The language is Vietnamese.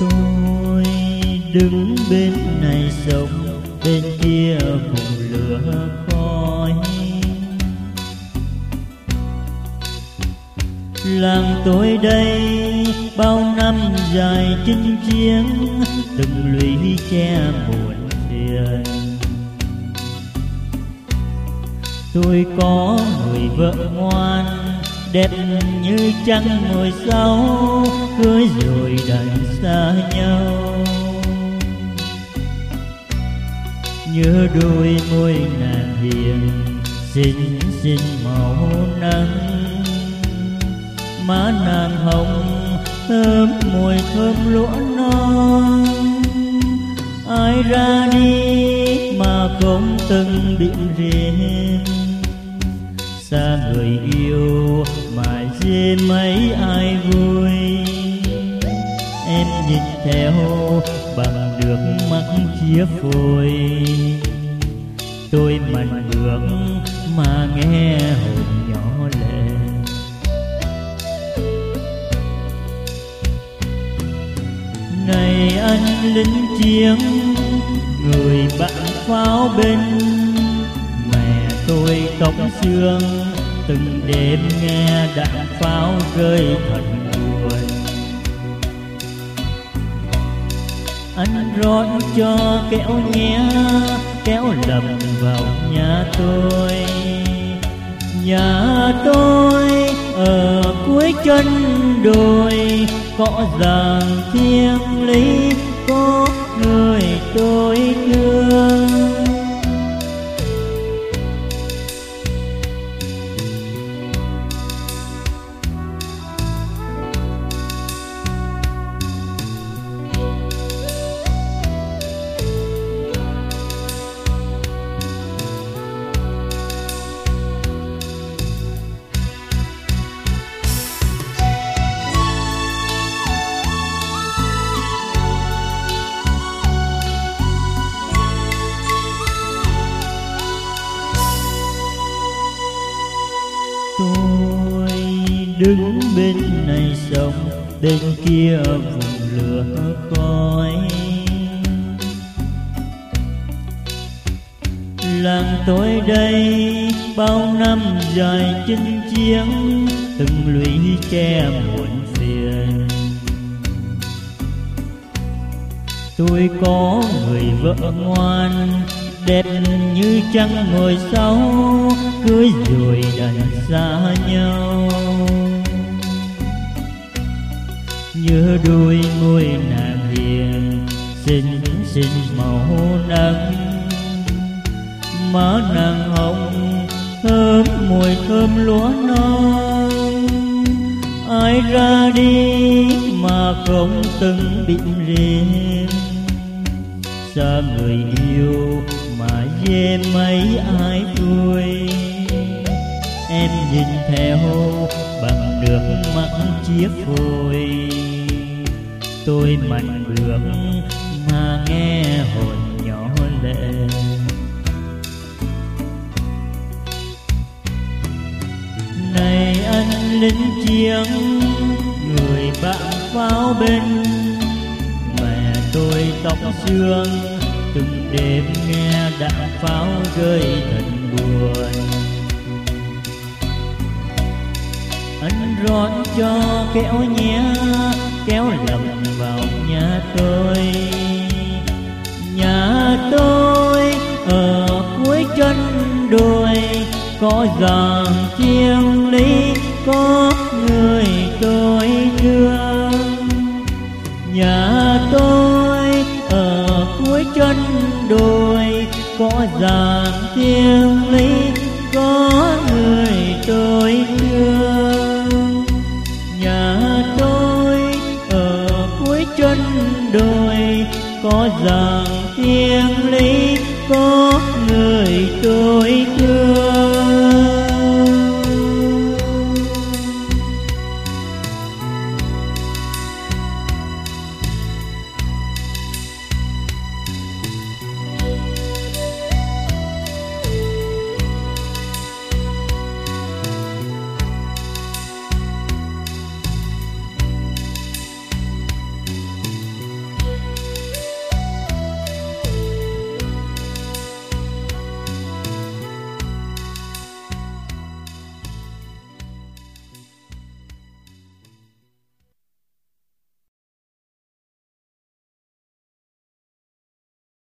tôi đứng bên này sông bên kia vùng lửa khói. Làng tôi đây bao năm dài chinh chiến, từng lũy che buồn phiền. Tôi có người vợ ngoan đẹp như trăng mười sáu cưới rồi đành xa nhau. Nhớ đôi môi nàng hiền, xinh xinh màu nắng. Má nàng hồng, thơm mùi thơm lúa non. Ai ra đi mà không từng định riêng xa người yêu mà dê mấy ai vui. Em nhìn theo, bằng được mắt chia phôi. Tôi mạnh bước mà nghe hồn nhỏ lệ. Này anh lính chiến, người bạn pháo binh tôi tóc sương, từng đêm nghe đạn pháo rơi thật buồn. Anh rót cho kéo nhé kéo lầm vào nhà tôi. Nhà tôi ở cuối chân đồi, có giàng thiêng lý, có người tôi thương. Đứng bên này sông, bên kia vùng lửa khói. Làng tôi đây bao năm dài chinh chiến, từng lũy che muộn phiền. Tôi có người vợ ngoan, đẹp như trăng mười sáu cưới rồi đành xa nhau nhớ đôi môi nàng hiền, xinh xinh màu nắng. Má nàng hồng, thơm mùi thơm lúa non. Ai ra đi mà không từng định riêng xa người yêu mà dê mấy ai vui. Em nhìn theo bằng nước mắt chiếc phôi tôi mạnh bước mà nghe hồn nhỏ lệ. Này anh lính chiến, người bạn pháo bên, mẹ tôi tóc xương, từng đêm nghe đạn pháo rơi thật buồn. Anh rót cho kéo nhé kéo lầm vào nhà tôi. Nhà tôi ở cuối chân đồi, có giàng chiêng lý, có người tôi thương. Nhà tôi ở cuối chân đồi, có giàng thiêng lý, có người tôi thương. Có rằng thiên lý có